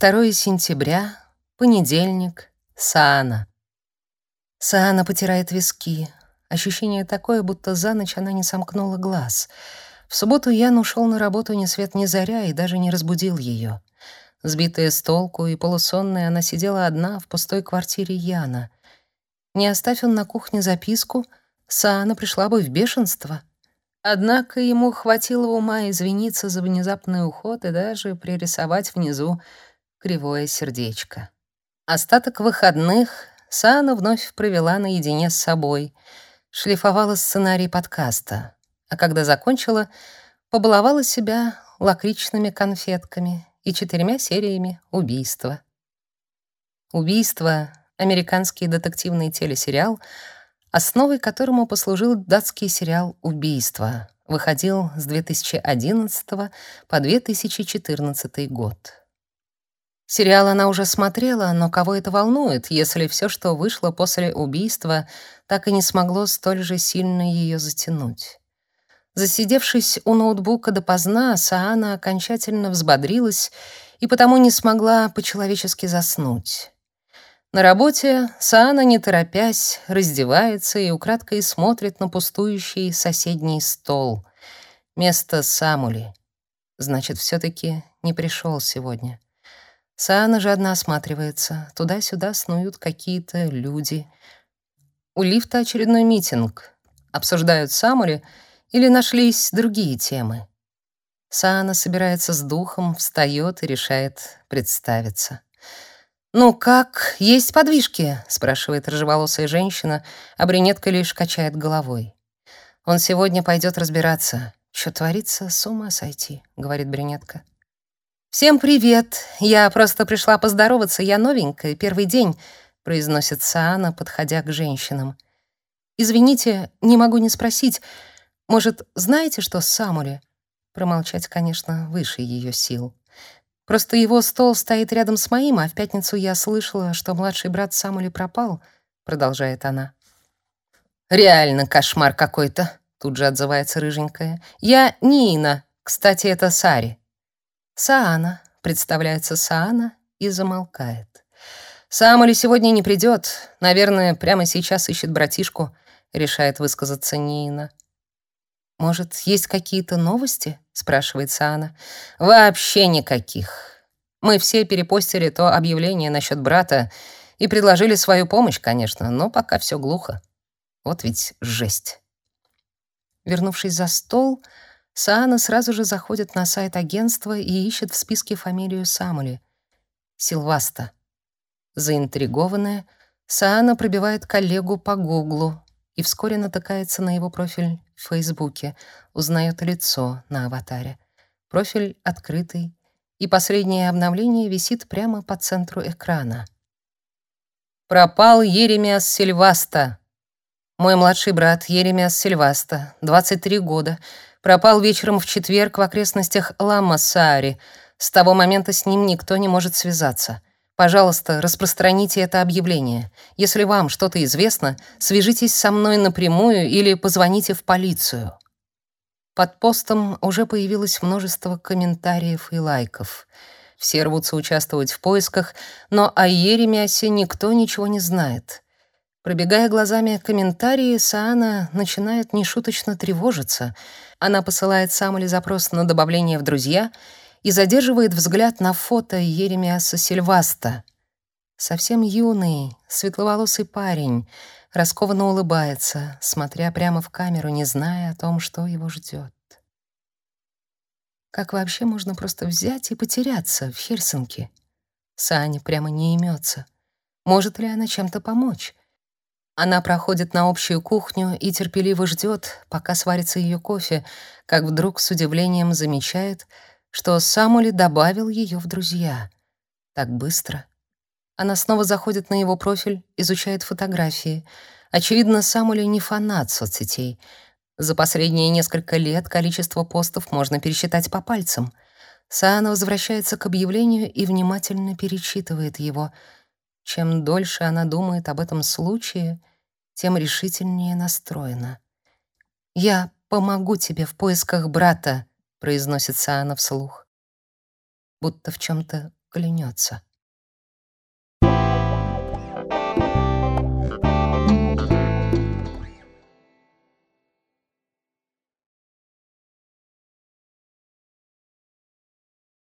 2 сентября, понедельник, Саана. Саана потирает виски. Ощущение такое, будто за ночь она не сомкнула глаз. В субботу Ян ушел на работу ни свет ни заря и даже не разбудил ее. Сбитая с толку и полусонная, она сидела одна в пустой квартире Яна. Не оставь он на кухне записку, Саана пришла бы в бешенство. Однако ему хватило ума извиниться за внезапный уход и даже пририсовать внизу кривое сердечко. Остаток выходных Саана вновь провела наедине с собой, шлифовала сценарий подкаста, а когда закончила, побаловала себя лакричными конфетками и четырьмя сериями убийства. «Убийство» — американский детективный телесериал — основой которому послужил датский сериал «Убийство». Выходил с 2011 по 2014 год. Сериал она уже смотрела, но кого это волнует, если все, что вышло после убийства, так и не смогло столь же сильно ее затянуть? Засидевшись у ноутбука допоздна, Саана окончательно взбодрилась и потому не смогла по-человечески заснуть. На работе Саана, не торопясь, раздевается и украдкой смотрит на пустующий соседний стол. Место Самули. Значит, все таки не пришел сегодня. Саана жадно осматривается. Туда-сюда снуют какие-то люди. У лифта очередной митинг. Обсуждают Самули или нашлись другие темы. Саана собирается с духом, встает и решает представиться. «Ну как, есть подвижки?» — спрашивает рыжеволосая женщина, а брюнетка лишь качает головой. «Он сегодня пойдет разбираться. Что творится, с ума сойти», — говорит брюнетка. «Всем привет! Я просто пришла поздороваться, я новенькая, первый день», — произносит Саана, подходя к женщинам. «Извините, не могу не спросить. Может, знаете, что с Самули?» Промолчать, конечно, выше ее сил. Просто его стол стоит рядом с моим, а в пятницу я слышала, что младший брат Самули пропал, продолжает она. Реально кошмар какой-то, тут же отзывается рыженькая. Я Нина, кстати, это Сари. Саана, представляется Саана и замолкает. Самули сегодня не придет, наверное, прямо сейчас ищет братишку, решает высказаться Нина. Может, есть какие-то новости? спрашивает Саана. Вообще никаких. Мы все перепостили то объявление насчет брата и предложили свою помощь, конечно, но пока все глухо. Вот ведь жесть. Вернувшись за стол, Саана сразу же заходит на сайт агентства и ищет в списке фамилию Самули. Силваста. Заинтригованная, Саана пробивает коллегу по Гуглу, и вскоре натыкается на его профиль в Фейсбуке, узнает лицо на аватаре. Профиль открытый, и последнее обновление висит прямо по центру экрана. Пропал Еремиас Сильваста. Мой младший брат Еремиас Сильваста, 23 года, пропал вечером в четверг в окрестностях Ламма-Саари. С того момента с ним никто не может связаться. Пожалуйста, распространите это объявление. Если вам что-то известно, свяжитесь со мной напрямую или позвоните в полицию. Под постом уже появилось множество комментариев и лайков. Все рвутся участвовать в поисках, но о Еремиасе никто ничего не знает. Пробегая глазами комментарии, Саана начинает нешуточно тревожиться. Она посылает Самуле запрос на добавление в друзья — и задерживает взгляд на фото Еремиаса Сильваста. Совсем юный, светловолосый парень, раскованно улыбается, смотря прямо в камеру, не зная о том, что его ждет. Как вообще можно просто взять и потеряться в Хельсинки? Саня прямо не имется. Может ли она чем-то помочь? Она проходит на общую кухню и терпеливо ждет, пока сварится ее кофе, как вдруг с удивлением замечает, что Самули добавил ее в друзья. Так быстро. Она снова заходит на его профиль, изучает фотографии. Очевидно, Самули не фанат соцсетей. За последние несколько лет количество постов можно пересчитать по пальцам. Саана возвращается к объявлению и внимательно перечитывает его. Чем дольше она думает об этом случае, тем решительнее настроена. «Я помогу тебе в поисках брата», произносит Саана вслух. Будто в чем то клянется.